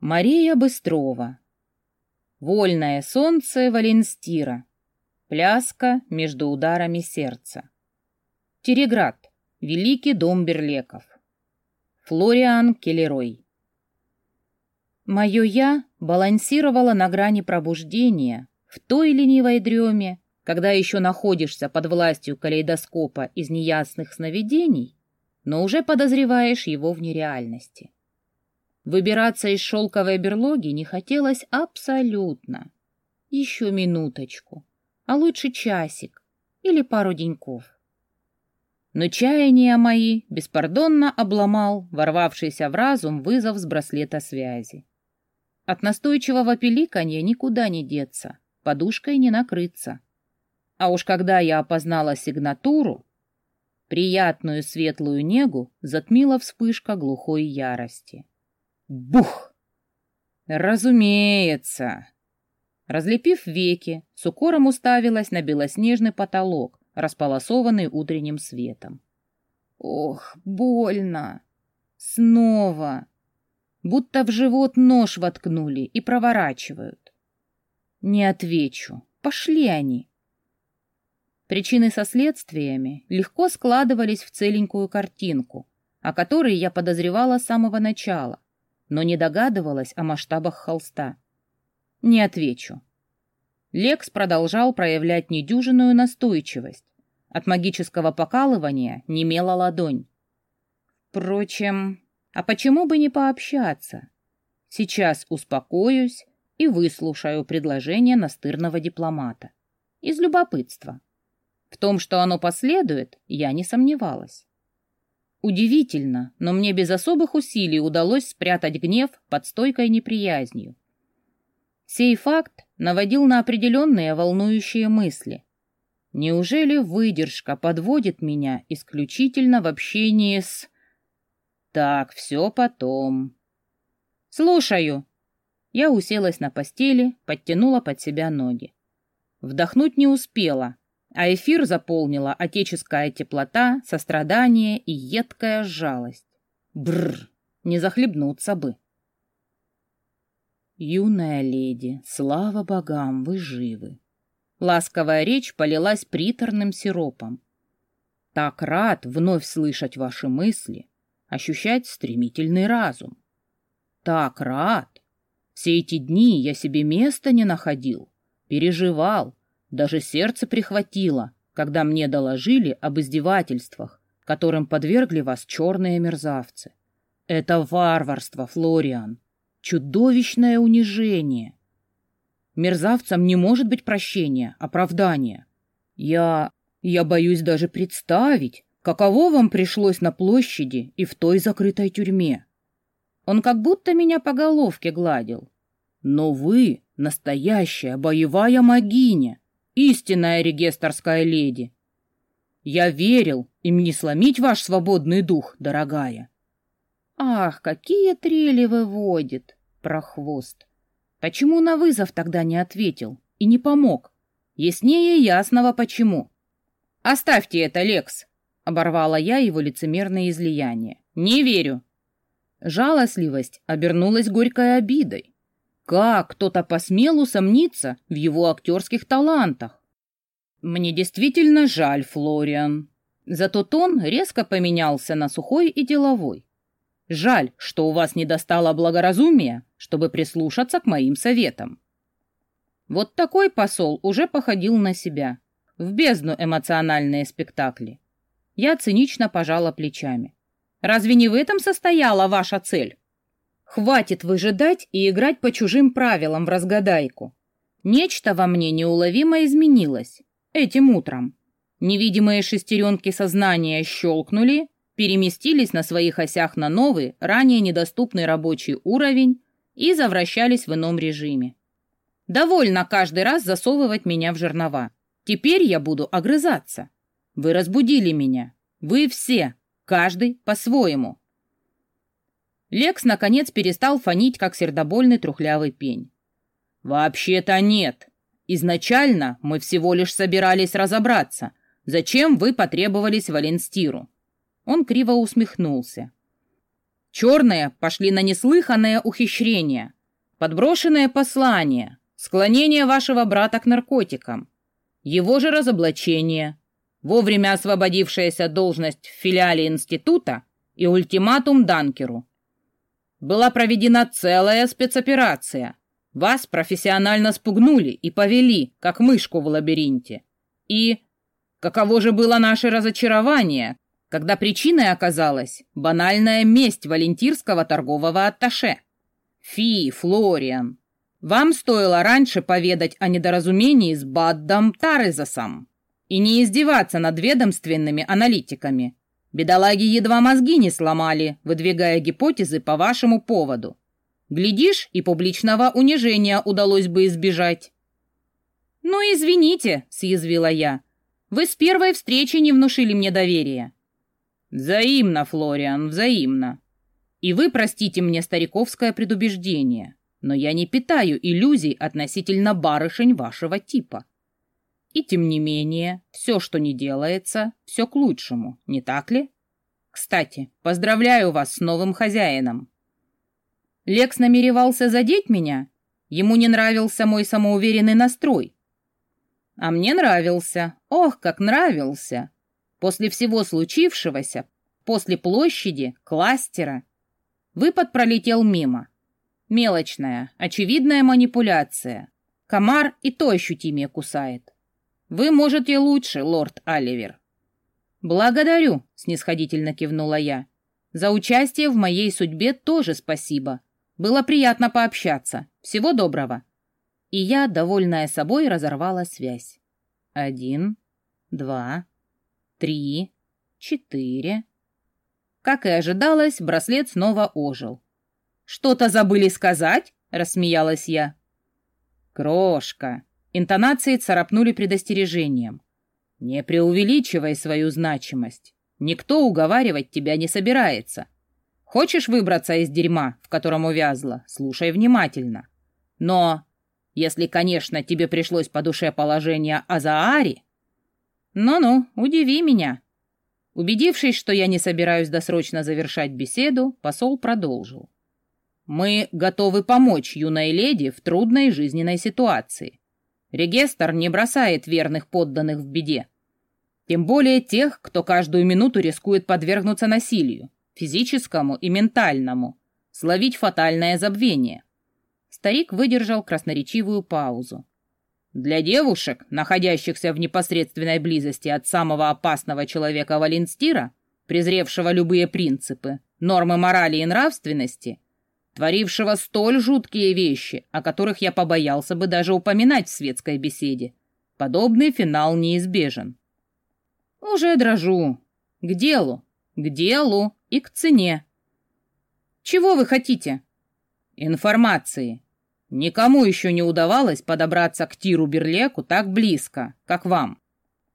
Мария Быстрова. Вольное солнце Валенстира. Пляска между ударами сердца. Тереград. Великий дом Берлеков. Флориан Келлерой. Мое «я» балансировало на грани пробуждения, в той ленивой дреме, когда еще находишься под властью калейдоскопа из неясных сновидений, но уже подозреваешь его в нереальности. Выбираться из шелковой берлоги не хотелось абсолютно. Еще минуточку, а лучше часик или пару деньков. Но чаяния мои беспардонно обломал ворвавшийся в разум вызов с браслета связи. От настойчивого пеликанья никуда не деться, подушкой не накрыться. А уж когда я опознала сигнатуру, приятную светлую негу затмила вспышка глухой ярости. Бух! Разумеется. Разлепив веки, с укором уставилась на белоснежный потолок, располосованный утренним светом. Ох, больно! Снова! Будто в живот нож воткнули и проворачивают. Не отвечу. Пошли они. Причины со следствиями легко складывались в целенькую картинку, о которой я подозревала с самого начала но не догадывалась о масштабах холста. Не отвечу. Лекс продолжал проявлять недюжинную настойчивость. От магического покалывания немела ладонь. Впрочем, а почему бы не пообщаться? Сейчас успокоюсь и выслушаю предложение настырного дипломата. Из любопытства. В том, что оно последует, я не сомневалась. Удивительно, но мне без особых усилий удалось спрятать гнев под стойкой неприязнью. Сей факт наводил на определенные волнующие мысли. Неужели выдержка подводит меня исключительно в общении с... Так, все потом. Слушаю. Я уселась на постели, подтянула под себя ноги. Вдохнуть не успела, а эфир заполнила отеческая теплота, сострадание и едкая жалость. Бррр, не захлебнуться бы. Юная леди, слава богам, вы живы. Ласковая речь полилась приторным сиропом. Так рад вновь слышать ваши мысли, ощущать стремительный разум. Так рад. Все эти дни я себе места не находил, переживал, даже сердце прихватило, когда мне доложили об издевательствах, которым подвергли вас черные мерзавцы. Это варварство, Флориан. Чудовищное унижение. Мерзавцам не может быть прощения, оправдания. Я... я боюсь даже представить, каково вам пришлось на площади и в той закрытой тюрьме. Он как будто меня по головке гладил. Но вы настоящая боевая могиня, истинная регистрская леди. Я верил, им не сломить ваш свободный дух, дорогая. Ах, какие трели выводит, прохвост. Почему на вызов тогда не ответил и не помог? Яснее ясного почему. Оставьте это, Лекс, оборвала я его лицемерное излияние. Не верю. Жалостливость обернулась горькой обидой. Как кто-то посмел усомниться в его актерских талантах? Мне действительно жаль, Флориан. Зато тон резко поменялся на сухой и деловой. Жаль, что у вас не достало благоразумия, чтобы прислушаться к моим советам. Вот такой посол уже походил на себя. В бездну эмоциональные спектакли. Я цинично пожала плечами. Разве не в этом состояла ваша цель? Хватит выжидать и играть по чужим правилам в разгадайку. Нечто во мне неуловимо изменилось. Этим утром. Невидимые шестеренки сознания щелкнули, переместились на своих осях на новый, ранее недоступный рабочий уровень и завращались в ином режиме. Довольно каждый раз засовывать меня в жернова. Теперь я буду огрызаться. Вы разбудили меня. Вы все, каждый по-своему. Лекс, наконец, перестал фонить, как сердобольный трухлявый пень. «Вообще-то нет. Изначально мы всего лишь собирались разобраться, зачем вы потребовались Валенстиру». Он криво усмехнулся. Черные пошли на неслыханное ухищрение, подброшенное послание, склонение вашего брата к наркотикам, его же разоблачение, вовремя освободившаяся должность в филиале института и ультиматум Данкеру. Была проведена целая спецоперация. Вас профессионально спугнули и повели, как мышку в лабиринте. И каково же было наше разочарование, когда причиной оказалась банальная месть валентирского торгового атташе. Фи, Флориан, вам стоило раньше поведать о недоразумении с Баддом Тарезасом и не издеваться над ведомственными аналитиками. Бедолаги едва мозги не сломали, выдвигая гипотезы по вашему поводу. Глядишь, и публичного унижения удалось бы избежать. «Ну, извините», — съязвила я. «Вы с первой встречи не внушили мне доверия». «Взаимно, Флориан, взаимно. И вы простите мне стариковское предубеждение, но я не питаю иллюзий относительно барышень вашего типа. И тем не менее, все, что не делается, все к лучшему, не так ли? Кстати, поздравляю вас с новым хозяином. Лекс намеревался задеть меня? Ему не нравился мой самоуверенный настрой. А мне нравился. Ох, как нравился. После всего случившегося, после площади, кластера, выпад пролетел мимо. Мелочная, очевидная манипуляция. Комар и то ощутимее кусает. Вы можете лучше, лорд Оливер. Благодарю, снисходительно кивнула я. За участие в моей судьбе тоже спасибо. Было приятно пообщаться. Всего доброго. И я, довольная собой, разорвала связь. Один, два, три, четыре. Как и ожидалось, браслет снова ожил. «Что-то забыли сказать?» — рассмеялась я. «Крошка!» Интонации царапнули предостережением. «Не преувеличивай свою значимость. Никто уговаривать тебя не собирается. Хочешь выбраться из дерьма, в котором увязла, слушай внимательно. Но, если, конечно, тебе пришлось по душе положение Азаари, «Ну-ну, удиви меня». Убедившись, что я не собираюсь досрочно завершать беседу, посол продолжил. «Мы готовы помочь юной леди в трудной жизненной ситуации. Регестр не бросает верных подданных в беде. Тем более тех, кто каждую минуту рискует подвергнуться насилию, физическому и ментальному, словить фатальное забвение». Старик выдержал красноречивую паузу. Для девушек, находящихся в непосредственной близости от самого опасного человека Валенстира, презревшего любые принципы, нормы морали и нравственности, творившего столь жуткие вещи, о которых я побоялся бы даже упоминать в светской беседе, подобный финал неизбежен. Уже дрожу. К делу, к делу и к цене. Чего вы хотите? Информации. Никому еще не удавалось подобраться к Тиру Берлеку так близко, как вам.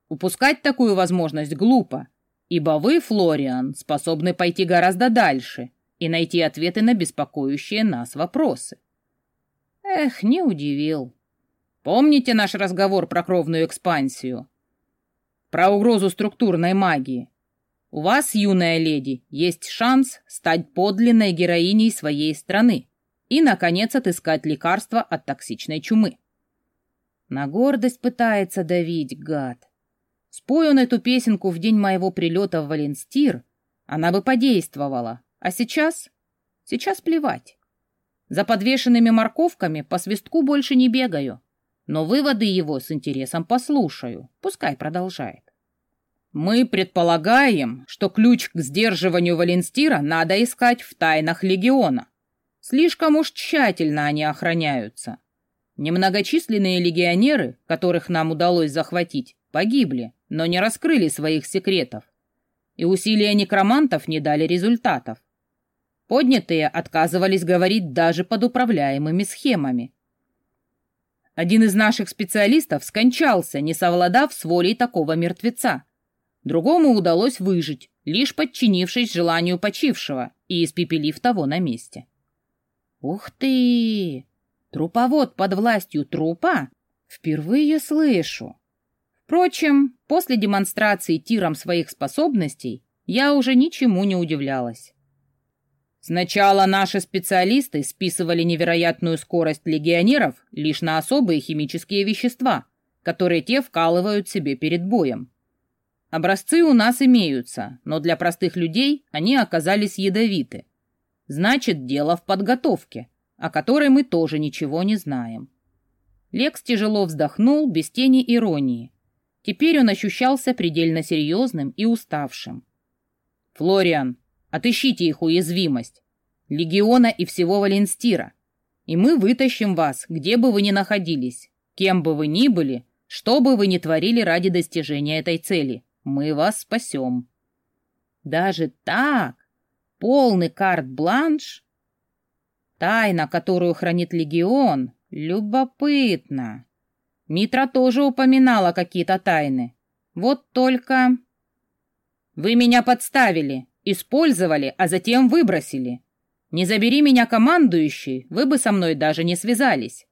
Упускать такую возможность глупо, ибо вы, Флориан, способны пойти гораздо дальше и найти ответы на беспокоящие нас вопросы. Эх, не удивил. Помните наш разговор про кровную экспансию? Про угрозу структурной магии? У вас, юная леди, есть шанс стать подлинной героиней своей страны и, наконец, отыскать лекарство от токсичной чумы. На гордость пытается давить, гад. Спой он эту песенку в день моего прилета в Валенстир, она бы подействовала. А сейчас? Сейчас плевать. За подвешенными морковками по свистку больше не бегаю, но выводы его с интересом послушаю. Пускай продолжает. Мы предполагаем, что ключ к сдерживанию Валенстира надо искать в тайнах легиона. Слишком уж тщательно они охраняются. Немногочисленные легионеры, которых нам удалось захватить, погибли, но не раскрыли своих секретов. И усилия некромантов не дали результатов. Поднятые отказывались говорить даже под управляемыми схемами. Один из наших специалистов скончался, не совладав с волей такого мертвеца. Другому удалось выжить, лишь подчинившись желанию почившего и испепелив того на месте. Ух ты! Труповод под властью трупа? Впервые слышу. Впрочем, после демонстрации тиром своих способностей я уже ничему не удивлялась. Сначала наши специалисты списывали невероятную скорость легионеров лишь на особые химические вещества, которые те вкалывают себе перед боем. Образцы у нас имеются, но для простых людей они оказались ядовиты. Значит, дело в подготовке, о которой мы тоже ничего не знаем. Лекс тяжело вздохнул, без тени иронии. Теперь он ощущался предельно серьезным и уставшим. «Флориан, Отыщите их уязвимость. Легиона и всего Валенстира. И мы вытащим вас, где бы вы ни находились, кем бы вы ни были, что бы вы ни творили ради достижения этой цели. Мы вас спасем. Даже так? Полный карт-бланш? Тайна, которую хранит Легион, любопытно. Митра тоже упоминала какие-то тайны. Вот только... Вы меня подставили, Использовали, а затем выбросили. Не забери меня командующий, вы бы со мной даже не связались.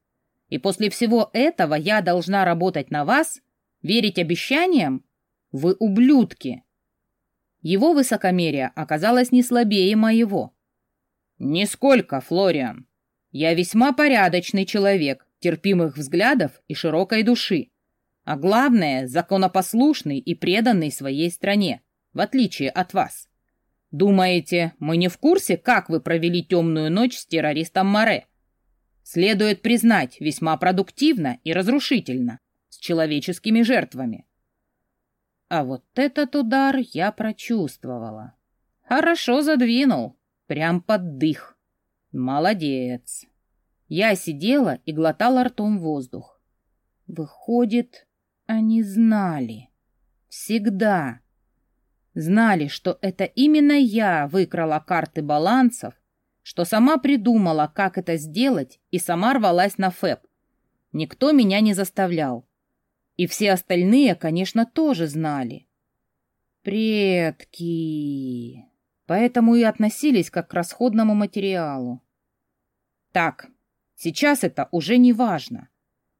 И после всего этого я должна работать на вас? Верить обещаниям? Вы ублюдки!» Его высокомерие оказалось не слабее моего. «Нисколько, Флориан. Я весьма порядочный человек, терпимых взглядов и широкой души. А главное, законопослушный и преданный своей стране, в отличие от вас. Думаете, мы не в курсе, как вы провели темную ночь с террористом Море? Следует признать, весьма продуктивно и разрушительно, с человеческими жертвами. А вот этот удар я прочувствовала. Хорошо задвинул, прям под дых. Молодец. Я сидела и глотала ртом воздух. Выходит, они знали. Всегда. Знали, что это именно я выкрала карты балансов, что сама придумала, как это сделать, и сама рвалась на ФЭП. Никто меня не заставлял. И все остальные, конечно, тоже знали. Предки. Поэтому и относились как к расходному материалу. Так, сейчас это уже не важно.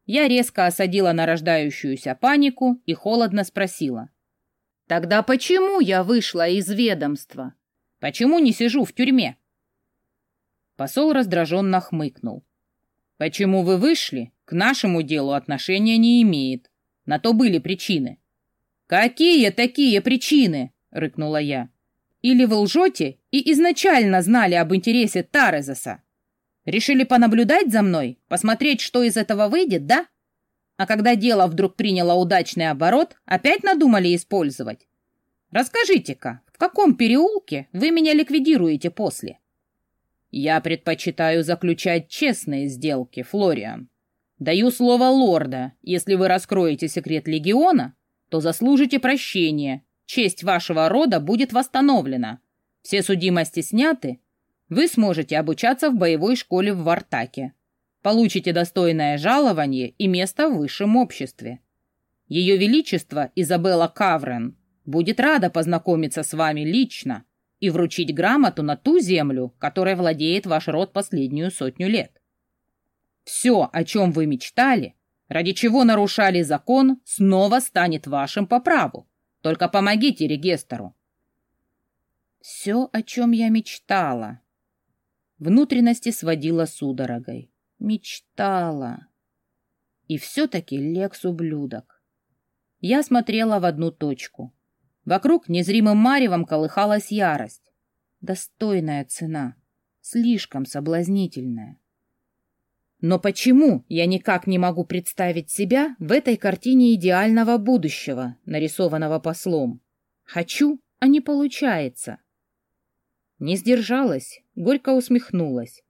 Я резко осадила нарождающуюся панику и холодно спросила. Тогда почему я вышла из ведомства? Почему не сижу в тюрьме? Посол раздраженно хмыкнул. Почему вы вышли, к нашему делу отношения не имеет. На то были причины. Какие такие причины? Рыкнула я. Или вы лжете и изначально знали об интересе Тарезаса? Решили понаблюдать за мной, посмотреть, что из этого выйдет, да? А когда дело вдруг приняло удачный оборот, опять надумали использовать. Расскажите-ка, в каком переулке вы меня ликвидируете после? Я предпочитаю заключать честные сделки, Флориан. Даю слово лорда, если вы раскроете секрет легиона, то заслужите прощения, честь вашего рода будет восстановлена, все судимости сняты, вы сможете обучаться в боевой школе в Вартаке получите достойное жалование и место в высшем обществе. Ее Величество Изабелла Каврен будет рада познакомиться с вами лично и вручить грамоту на ту землю, которой владеет ваш род последнюю сотню лет. Все, о чем вы мечтали, ради чего нарушали закон, снова станет вашим по праву. Только помогите регистру. Все, о чем я мечтала. Внутренности сводила судорогой. Мечтала. И все-таки Лекс ублюдок. Я смотрела в одну точку. Вокруг незримым маревом колыхалась ярость. Достойная цена. Слишком соблазнительная. Но почему я никак не могу представить себя в этой картине идеального будущего, нарисованного послом? Хочу, а не получается. Не сдержалась, горько усмехнулась.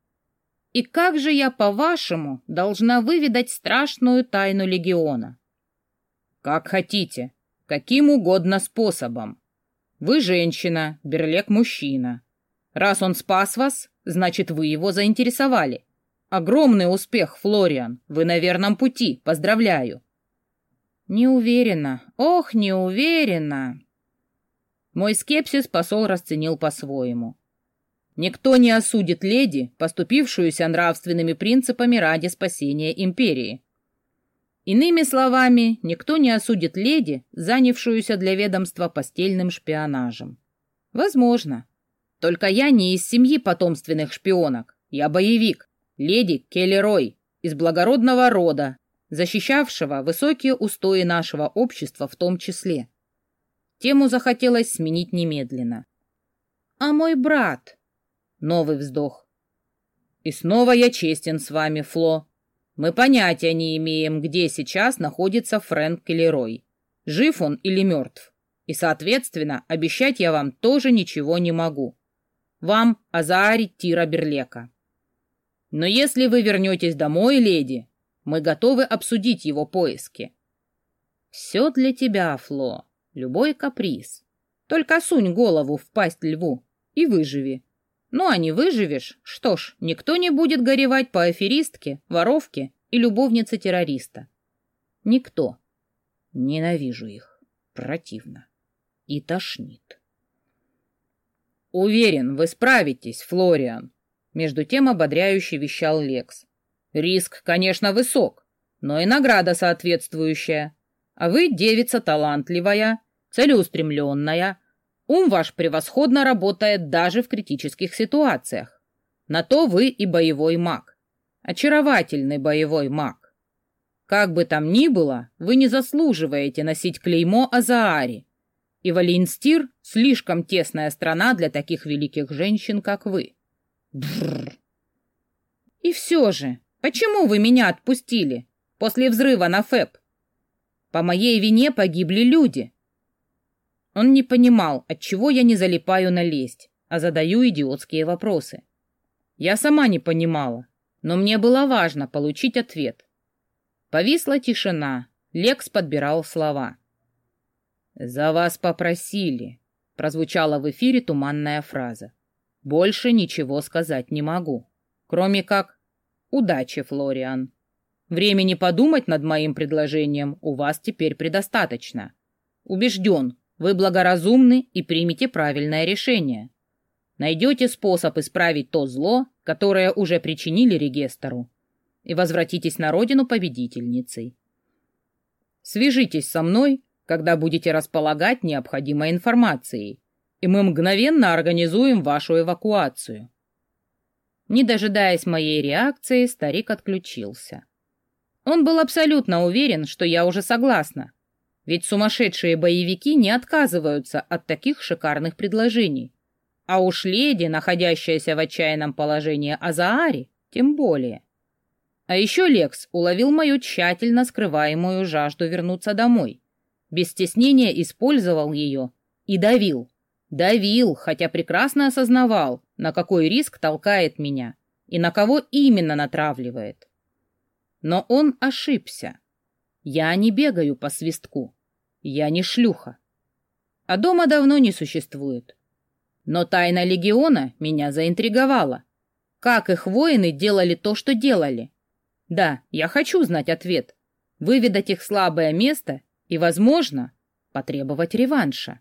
И как же я, по-вашему, должна выведать страшную тайну легиона? Как хотите, каким угодно способом. Вы женщина, Берлек мужчина. Раз он спас вас, значит, вы его заинтересовали. Огромный успех, Флориан. Вы на верном пути. Поздравляю. Не уверена. Ох, не уверена. Мой скепсис посол расценил по-своему. Никто не осудит леди, поступившуюся нравственными принципами ради спасения империи. Иными словами, никто не осудит леди, занявшуюся для ведомства постельным шпионажем. Возможно. Только я не из семьи потомственных шпионок. Я боевик, леди Келли Рой, из благородного рода, защищавшего высокие устои нашего общества в том числе. Тему захотелось сменить немедленно. «А мой брат?» Новый вздох. «И снова я честен с вами, Фло. Мы понятия не имеем, где сейчас находится Фрэнк Келлерой. Жив он или мертв. И, соответственно, обещать я вам тоже ничего не могу. Вам Азаари Тира Берлека. Но если вы вернетесь домой, леди, мы готовы обсудить его поиски. Все для тебя, Фло, любой каприз. Только сунь голову в пасть льву и выживи. Ну, а не выживешь, что ж, никто не будет горевать по аферистке, воровке и любовнице террориста. Никто. Ненавижу их. Противно. И тошнит. Уверен, вы справитесь, Флориан. Между тем ободряюще вещал Лекс. Риск, конечно, высок, но и награда соответствующая. А вы девица талантливая, целеустремленная. Ум ваш превосходно работает даже в критических ситуациях. На то вы и боевой маг. Очаровательный боевой маг. Как бы там ни было, вы не заслуживаете носить клеймо Азаари. И Валинстир — слишком тесная страна для таких великих женщин, как вы. Бррр. И все же, Почему вы меня отпустили после взрыва на ФЭП? По моей вине погибли люди. Он не понимал, отчего я не залипаю на лесть, а задаю идиотские вопросы. Я сама не понимала, но мне было важно получить ответ. Повисла тишина, Лекс подбирал слова. «За вас попросили», — прозвучала в эфире туманная фраза. «Больше ничего сказать не могу, кроме как Удачи, Флориан. Времени подумать над моим предложением у вас теперь предостаточно. Убежден, вы благоразумны и примете правильное решение. Найдете способ исправить то зло, которое уже причинили Регестору, и возвратитесь на родину победительницей. Свяжитесь со мной, когда будете располагать необходимой информацией, и мы мгновенно организуем вашу эвакуацию. Не дожидаясь моей реакции, старик отключился. Он был абсолютно уверен, что я уже согласна. Ведь сумасшедшие боевики не отказываются от таких шикарных предложений. А уж леди, находящаяся в отчаянном положении Азаари, тем более. А еще Лекс уловил мою тщательно скрываемую жажду вернуться домой. Без стеснения использовал ее и давил. Давил, хотя прекрасно осознавал, на какой риск толкает меня и на кого именно натравливает. Но он ошибся. Я не бегаю по свистку. Я не шлюха. А дома давно не существует. Но тайна легиона меня заинтриговала. Как их воины делали то, что делали? Да, я хочу знать ответ. Выведать их слабое место и, возможно, потребовать реванша.